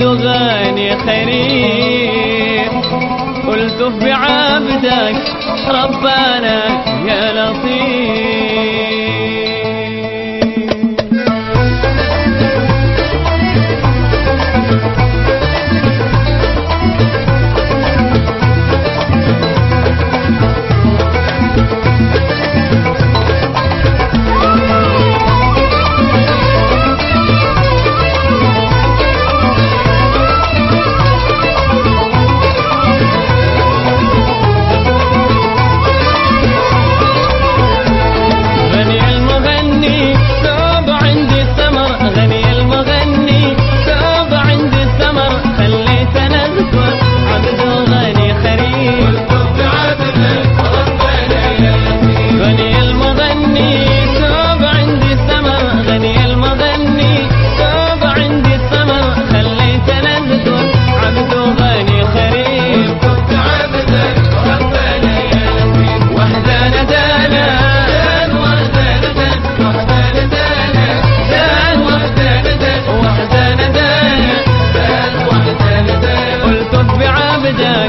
عبد غني خريف قلت بعبدك ربنا يا لطيف. وحدنا دانا قلت بعبدك